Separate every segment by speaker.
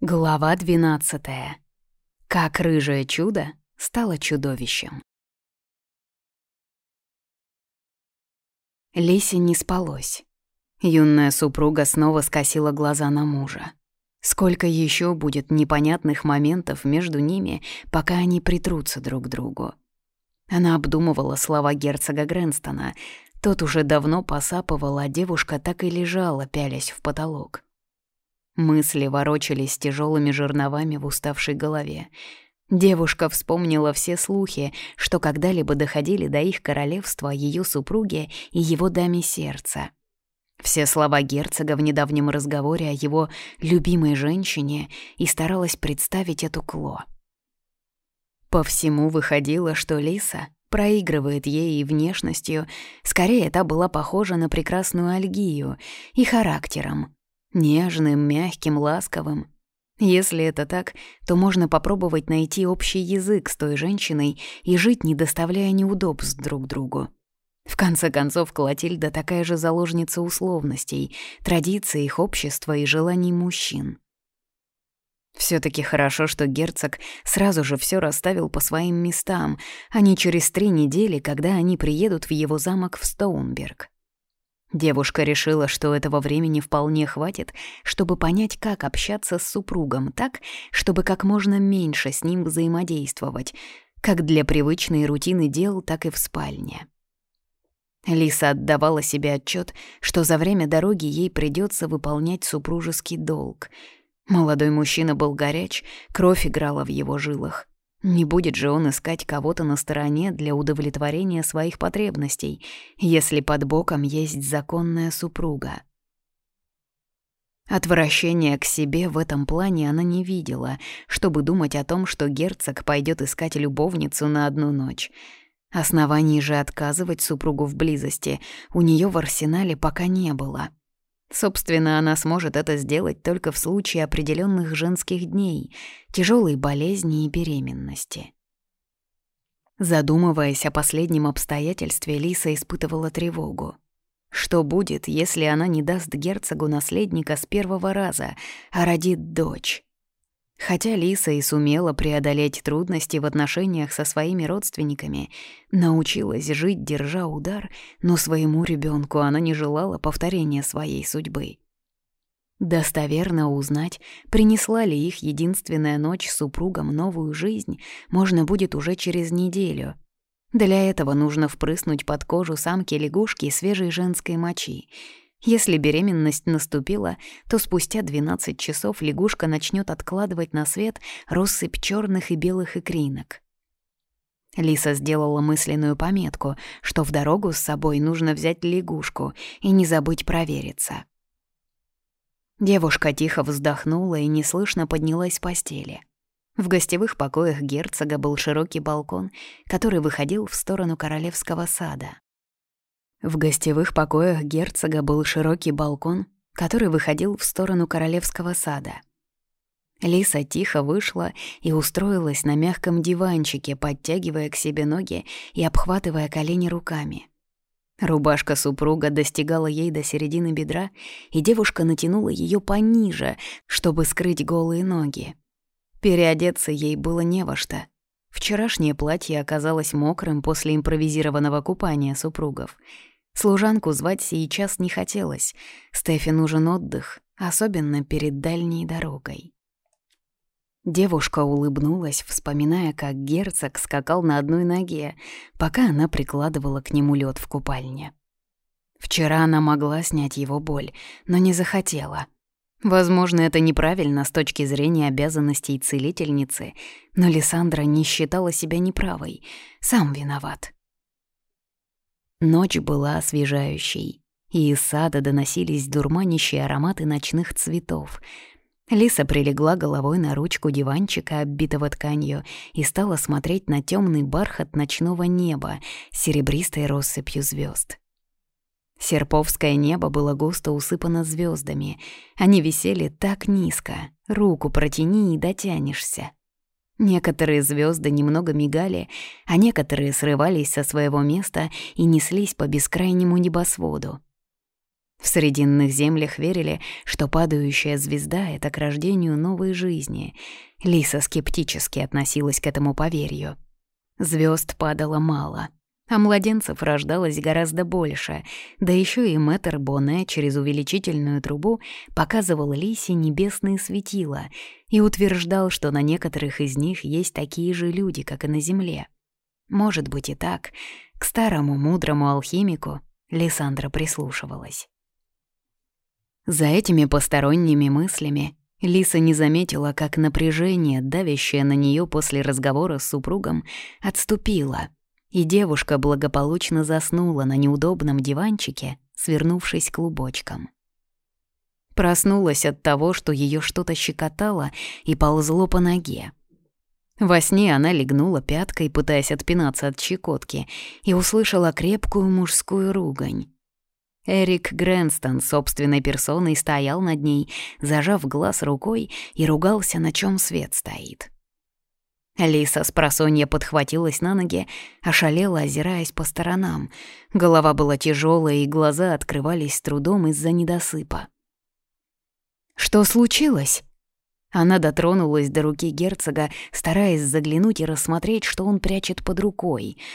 Speaker 1: Глава 12. Как рыжее чудо стало чудовищем. Лисе не спалось. Юная супруга снова скосила глаза на мужа. Сколько еще будет непонятных моментов между ними, пока они притрутся друг к другу. Она обдумывала слова герцога Грэнстона. Тот уже давно посапывал, а девушка так и лежала, пялясь в потолок. Мысли ворочались тяжелыми жерновами в уставшей голове. Девушка вспомнила все слухи, что когда-либо доходили до их королевства ее супруги и его даме сердца. Все слова герцога в недавнем разговоре о его любимой женщине и старалась представить эту Кло. По всему выходило, что Лиса проигрывает ей и внешностью, скорее та была похожа на прекрасную Альгию и характером — Нежным, мягким, ласковым. Если это так, то можно попробовать найти общий язык с той женщиной и жить, не доставляя неудобств друг другу. В конце концов, Клотильда такая же заложница условностей, традиций их общества и желаний мужчин. все таки хорошо, что герцог сразу же все расставил по своим местам, а не через три недели, когда они приедут в его замок в Стоунберг. Девушка решила, что этого времени вполне хватит, чтобы понять, как общаться с супругом так, чтобы как можно меньше с ним взаимодействовать, как для привычной рутины дел, так и в спальне. Лиса отдавала себе отчет, что за время дороги ей придется выполнять супружеский долг. Молодой мужчина был горяч, кровь играла в его жилах. Не будет же он искать кого-то на стороне для удовлетворения своих потребностей, если под боком есть законная супруга. Отвращения к себе в этом плане она не видела, чтобы думать о том, что герцог пойдет искать любовницу на одну ночь. Оснований же отказывать супругу в близости у нее в арсенале пока не было. Собственно, она сможет это сделать только в случае определенных женских дней, тяжелой болезни и беременности. Задумываясь о последнем обстоятельстве, Лиса испытывала тревогу. Что будет, если она не даст герцогу наследника с первого раза, а родит дочь? Хотя Лиса и сумела преодолеть трудности в отношениях со своими родственниками, научилась жить, держа удар, но своему ребенку она не желала повторения своей судьбы. Достоверно узнать, принесла ли их единственная ночь супругам новую жизнь, можно будет уже через неделю. Для этого нужно впрыснуть под кожу самки лягушки свежей женской мочи — если беременность наступила, то спустя 12 часов лягушка начнет откладывать на свет россыпь черных и белых икринок. Лиса сделала мысленную пометку, что в дорогу с собой нужно взять лягушку и не забыть провериться. Девушка тихо вздохнула и неслышно поднялась с постели. В гостевых покоях герцога был широкий балкон, который выходил в сторону королевского сада. В гостевых покоях герцога был широкий балкон, который выходил в сторону королевского сада. Лиса тихо вышла и устроилась на мягком диванчике, подтягивая к себе ноги и обхватывая колени руками. Рубашка супруга достигала ей до середины бедра, и девушка натянула ее пониже, чтобы скрыть голые ноги. Переодеться ей было не во что — Вчерашнее платье оказалось мокрым после импровизированного купания супругов. Служанку звать сейчас не хотелось. Стефи нужен отдых, особенно перед дальней дорогой. Девушка улыбнулась, вспоминая, как герцог скакал на одной ноге, пока она прикладывала к нему лед в купальне. Вчера она могла снять его боль, но не захотела — Возможно, это неправильно с точки зрения обязанностей целительницы, но Лиссандра не считала себя неправой. Сам виноват. Ночь была освежающей, и из сада доносились дурманящие ароматы ночных цветов. Лиса прилегла головой на ручку диванчика, оббитого тканью, и стала смотреть на темный бархат ночного неба с серебристой россыпью звезд. Серповское небо было густо усыпано звездами. Они висели так низко, руку протяни и дотянешься. Некоторые звезды немного мигали, а некоторые срывались со своего места и неслись по бескрайнему небосводу. В Срединных землях верили, что падающая звезда — это к рождению новой жизни. Лиса скептически относилась к этому поверью. Звезд падало мало, а младенцев рождалось гораздо больше, да еще и мэтр Боне через увеличительную трубу показывал Лисе небесные светила и утверждал, что на некоторых из них есть такие же люди, как и на Земле. Может быть и так, к старому мудрому алхимику Лиссандра прислушивалась. За этими посторонними мыслями Лиса не заметила, как напряжение, давящее на нее после разговора с супругом, отступило, и девушка благополучно заснула на неудобном диванчике, свернувшись клубочком. Проснулась от того, что ее что-то щекотало и ползло по ноге. Во сне она легнула пяткой, пытаясь отпинаться от щекотки, и услышала крепкую мужскую ругань. Эрик Грэнстон собственной персоной стоял над ней, зажав глаз рукой и ругался, на чем свет стоит. Лиса с просонья подхватилась на ноги, ошалела, озираясь по сторонам. Голова была тяжелая, и глаза открывались с трудом из-за недосыпа. «Что случилось?» Она дотронулась до руки герцога, стараясь заглянуть и рассмотреть, что он прячет под рукой —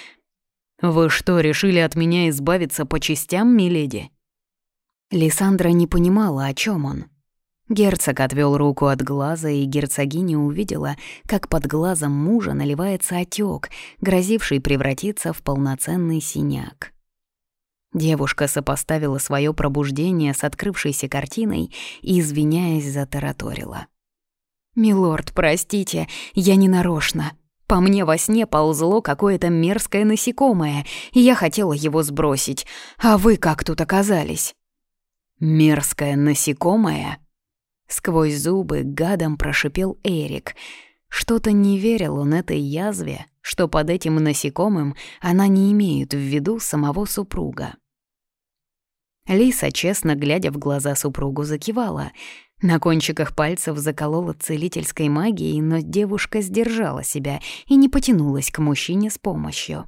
Speaker 1: «Вы что, решили от меня избавиться по частям, миледи?» Лиссандра не понимала, о чем он. Герцог отвел руку от глаза, и герцогиня увидела, как под глазом мужа наливается отек, грозивший превратиться в полноценный синяк. Девушка сопоставила свое пробуждение с открывшейся картиной и, извиняясь, затараторила. «Милорд, простите, я не нарочно. По мне во сне ползло какое-то мерзкое насекомое, и я хотела его сбросить. А вы как тут оказались?» «Мерзкое насекомое?» Сквозь зубы гадом прошипел Эрик. Что-то не верил он этой язве, что под этим насекомым она не имеет в виду самого супруга. Лиса, честно глядя в глаза супругу, закивала. На кончиках пальцев заколола целительской магией, но девушка сдержала себя и не потянулась к мужчине с помощью.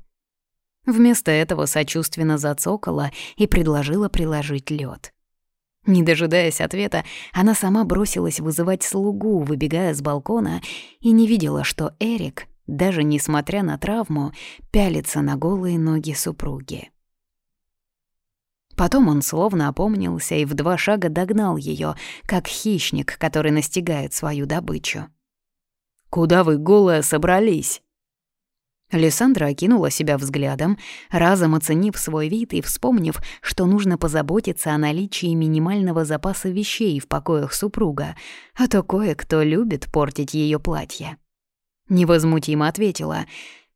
Speaker 1: Вместо этого сочувственно зацокала и предложила приложить лед. Не дожидаясь ответа, она сама бросилась вызывать слугу, выбегая с балкона, и не видела, что Эрик, даже несмотря на травму, пялится на голые ноги супруги. Потом он словно опомнился и в два шага догнал ее, как хищник, который настигает свою добычу. «Куда вы, голая, собрались?» Лиссандра окинула себя взглядом, разом оценив свой вид и вспомнив, что нужно позаботиться о наличии минимального запаса вещей в покоях супруга, а то кое-кто любит портить ее платье. Невозмутимо ответила,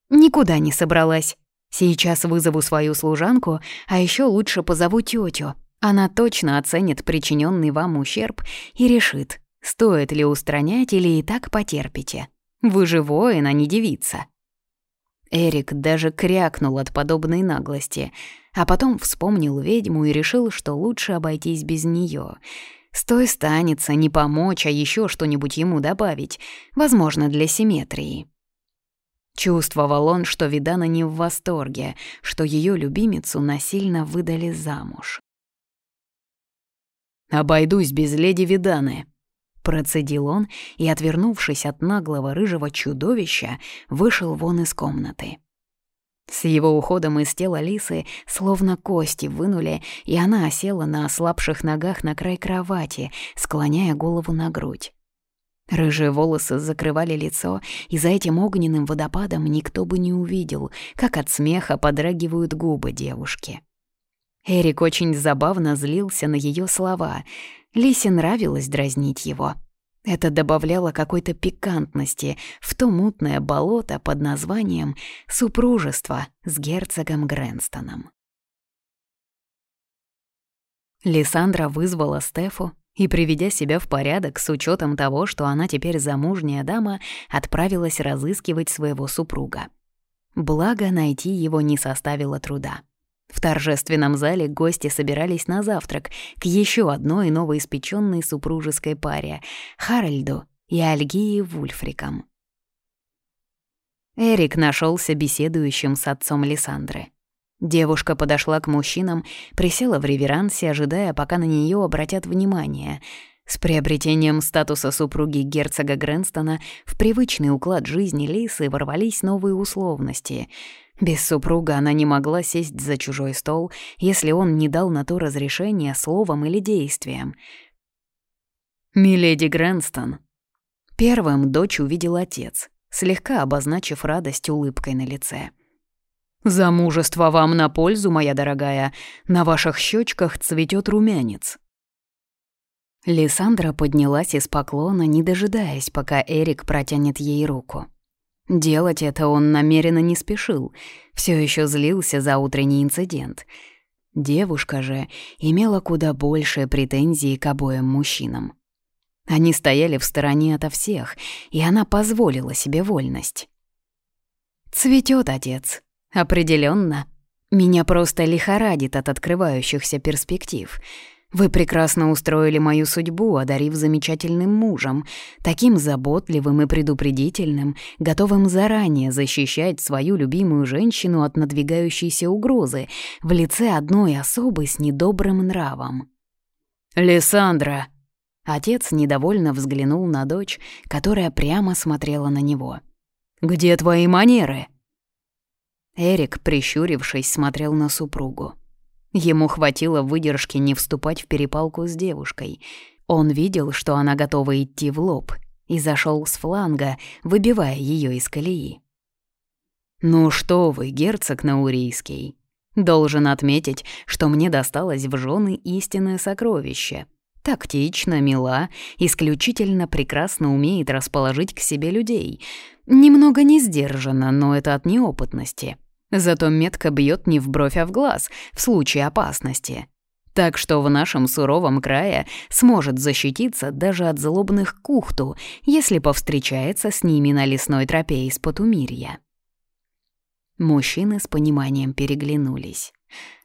Speaker 1: «Никуда не собралась. Сейчас вызову свою служанку, а еще лучше позову тетю. Она точно оценит причиненный вам ущерб и решит, стоит ли устранять или и так потерпите. Вы же воин, а не девица. Эрик даже крякнул от подобной наглости, а потом вспомнил ведьму и решил, что лучше обойтись без нее. Стой станется, не помочь, а еще что-нибудь ему добавить, возможно, для симметрии. Чувствовал он, что Видана не в восторге, что ее любимицу насильно выдали замуж. «Обойдусь без леди Виданы», — процедил он и, отвернувшись от наглого рыжего чудовища, вышел вон из комнаты. С его уходом из тела лисы словно кости вынули, и она осела на ослабших ногах на край кровати, склоняя голову на грудь. Рыжие волосы закрывали лицо, и за этим огненным водопадом никто бы не увидел, как от смеха подрагивают губы девушки. Эрик очень забавно злился на ее слова. Лисе нравилось дразнить его. Это добавляло какой-то пикантности в то мутное болото под названием «Супружество с герцогом Грэнстоном». Лиссандра вызвала Стефу и, приведя себя в порядок с учетом того, что она теперь замужняя дама, отправилась разыскивать своего супруга. Благо, найти его не составило труда. В торжественном зале гости собирались на завтрак к еще одной новоиспеченной супружеской паре — Харальду и Альгии Вульфрикам. Эрик нашелся беседующим с отцом Лиссандры. Девушка подошла к мужчинам, присела в реверансе, ожидая, пока на нее обратят внимание. С приобретением статуса супруги герцога Грэнстона в привычный уклад жизни Лисы ворвались новые условности. Без супруга она не могла сесть за чужой стол, если он не дал на то разрешение словом или действием. «Миледи Грэнстон». Первым дочь увидел отец, слегка обозначив радость улыбкой на лице. «Замужество вам на пользу, моя дорогая. На ваших щечках цветет румянец». Лиссандра поднялась из поклона, не дожидаясь, пока Эрик протянет ей руку. Делать это он намеренно не спешил, все еще злился за утренний инцидент. Девушка же имела куда большие претензии к обоим мужчинам. Они стояли в стороне ото всех, и она позволила себе вольность. Цветет отец», Определенно, Меня просто лихорадит от открывающихся перспектив. Вы прекрасно устроили мою судьбу, одарив замечательным мужем, таким заботливым и предупредительным, готовым заранее защищать свою любимую женщину от надвигающейся угрозы в лице одной особы с недобрым нравом. «Лиссандра!» Отец недовольно взглянул на дочь, которая прямо смотрела на него. «Где твои манеры?» Эрик, прищурившись, смотрел на супругу. Ему хватило выдержки не вступать в перепалку с девушкой. Он видел, что она готова идти в лоб, и зашел с фланга, выбивая ее из колеи. «Ну что вы, герцог Наурийский, должен отметить, что мне досталось в жены истинное сокровище. Тактично, мила, исключительно прекрасно умеет расположить к себе людей. Немного не сдержанно, но это от неопытности». Зато метка бьет не в бровь, а в глаз в случае опасности. Так что в нашем суровом крае сможет защититься даже от злобных кухту, если повстречается с ними на лесной тропе из Потумирья. Мужчины с пониманием переглянулись.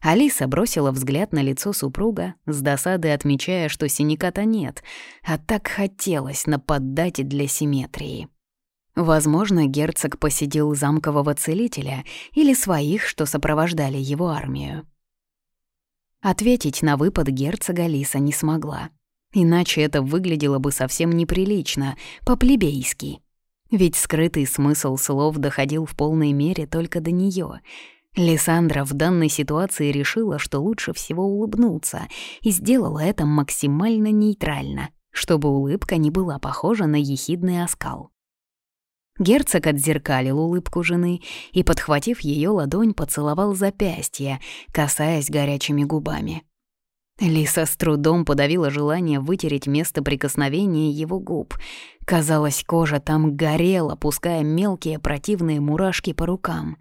Speaker 1: Алиса бросила взгляд на лицо супруга, с досадой отмечая, что синяка-то нет, а так хотелось нападать для симметрии. Возможно, герцог посетил замкового целителя или своих, что сопровождали его армию. Ответить на выпад герцога Лиса не смогла. Иначе это выглядело бы совсем неприлично, по-плебейски. Ведь скрытый смысл слов доходил в полной мере только до нее. Лиссандра в данной ситуации решила, что лучше всего улыбнуться, и сделала это максимально нейтрально, чтобы улыбка не была похожа на ехидный оскал. Герцог отзеркалил улыбку жены и, подхватив ее ладонь, поцеловал запястье, касаясь горячими губами. Лиса с трудом подавила желание вытереть место прикосновения его губ. Казалось, кожа там горела, пуская мелкие противные мурашки по рукам.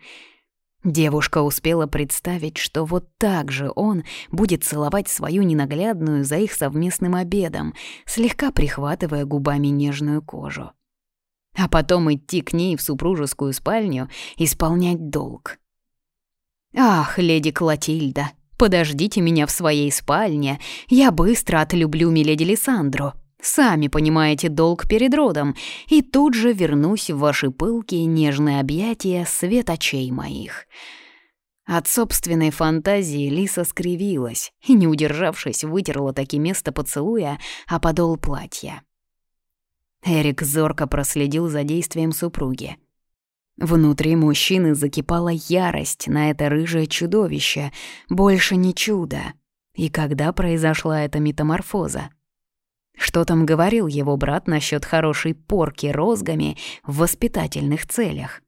Speaker 1: Девушка успела представить, что вот так же он будет целовать свою ненаглядную за их совместным обедом, слегка прихватывая губами нежную кожу а потом идти к ней в супружескую спальню исполнять долг. «Ах, леди Клотильда, подождите меня в своей спальне, я быстро отлюблю миледи Лиссандру. Сами понимаете долг перед родом, и тут же вернусь в ваши пылкие нежные объятия свет очей моих». От собственной фантазии Лиса скривилась и, не удержавшись, вытерла таки место поцелуя, а подол платья. Эрик зорко проследил за действием супруги. Внутри мужчины закипала ярость на это рыжее чудовище, больше не чудо. И когда произошла эта метаморфоза? Что там говорил его брат насчет хорошей порки розгами в воспитательных целях?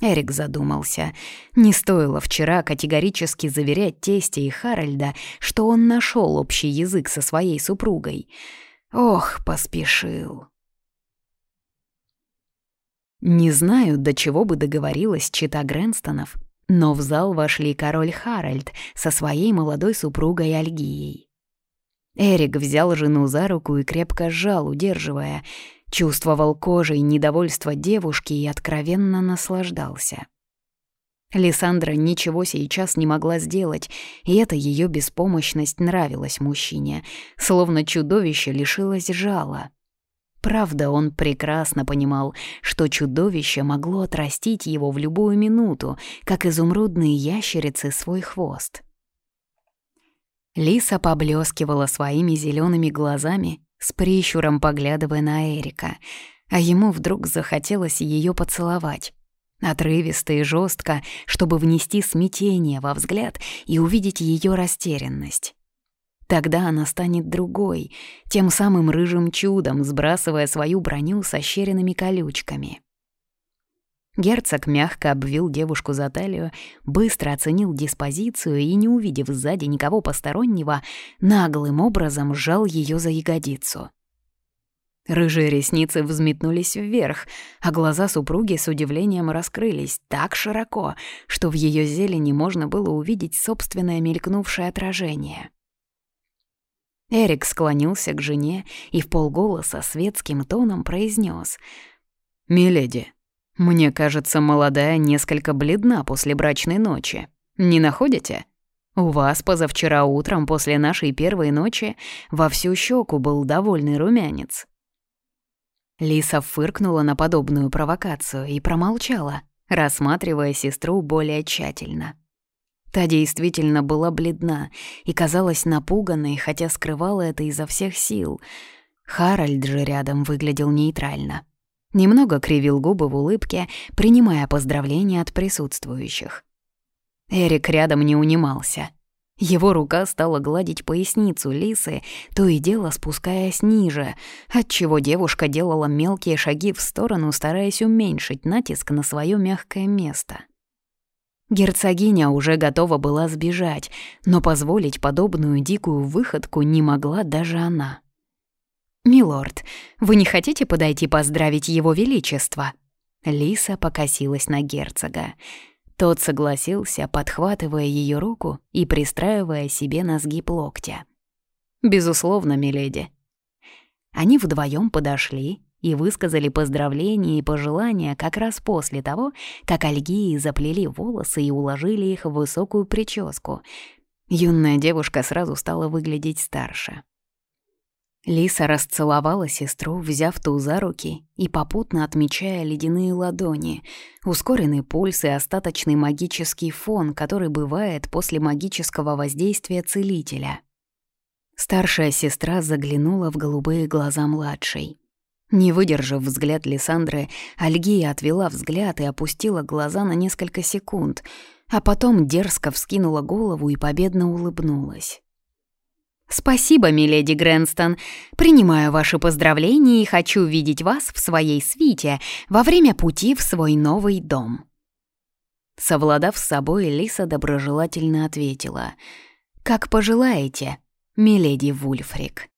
Speaker 1: Эрик задумался. Не стоило вчера категорически заверять тестя и Харальда, что он нашел общий язык со своей супругой. Ох, поспешил. Не знаю, до чего бы договорилась чита Грэнстонов, но в зал вошли король Харальд со своей молодой супругой Альгией. Эрик взял жену за руку и крепко сжал, удерживая, чувствовал кожей недовольство девушки и откровенно наслаждался. Лиссандра ничего сейчас не могла сделать, и эта ее беспомощность нравилась мужчине, словно чудовище лишилось жала — Правда, он прекрасно понимал, что чудовище могло отрастить его в любую минуту, как изумрудные ящерицы свой хвост. Лиса поблескивала своими зелеными глазами, с прищуром поглядывая на Эрика, а ему вдруг захотелось ее поцеловать. Отрывисто и жестко, чтобы внести смятение во взгляд и увидеть ее растерянность. Тогда она станет другой, тем самым рыжим чудом, сбрасывая свою броню с ощеренными колючками. Герцог мягко обвил девушку за талию, быстро оценил диспозицию и, не увидев сзади никого постороннего, наглым образом сжал ее за ягодицу. Рыжие ресницы взметнулись вверх, а глаза супруги с удивлением раскрылись так широко, что в ее зелени можно было увидеть собственное мелькнувшее отражение. Эрик склонился к жене и в полголоса светским тоном произнес: «Миледи, мне кажется, молодая несколько бледна после брачной ночи. Не находите? У вас позавчера утром после нашей первой ночи во всю щеку был довольный румянец». Лиса фыркнула на подобную провокацию и промолчала, рассматривая сестру более тщательно. Та действительно была бледна и казалась напуганной, хотя скрывала это изо всех сил. Харальд же рядом выглядел нейтрально. Немного кривил губы в улыбке, принимая поздравления от присутствующих. Эрик рядом не унимался. Его рука стала гладить поясницу лисы, то и дело спускаясь ниже, отчего девушка делала мелкие шаги в сторону, стараясь уменьшить натиск на свое мягкое место. Герцогиня уже готова была сбежать, но позволить подобную дикую выходку не могла даже она. «Милорд, вы не хотите подойти поздравить его величество?» Лиса покосилась на герцога. Тот согласился, подхватывая ее руку и пристраивая себе на сгиб локтя. «Безусловно, миледи». Они вдвоем подошли, и высказали поздравления и пожелания как раз после того, как Альгии заплели волосы и уложили их в высокую прическу. Юная девушка сразу стала выглядеть старше. Лиса расцеловала сестру, взяв ту за руки и попутно отмечая ледяные ладони, ускоренный пульс и остаточный магический фон, который бывает после магического воздействия целителя. Старшая сестра заглянула в голубые глаза младшей. Не выдержав взгляд Лиссандры, Альгия отвела взгляд и опустила глаза на несколько секунд, а потом дерзко вскинула голову и победно улыбнулась. «Спасибо, миледи Грэнстон. Принимаю ваши поздравления и хочу видеть вас в своей свите во время пути в свой новый дом». Совладав с собой, Лиса доброжелательно ответила. «Как пожелаете, миледи Вульфрик».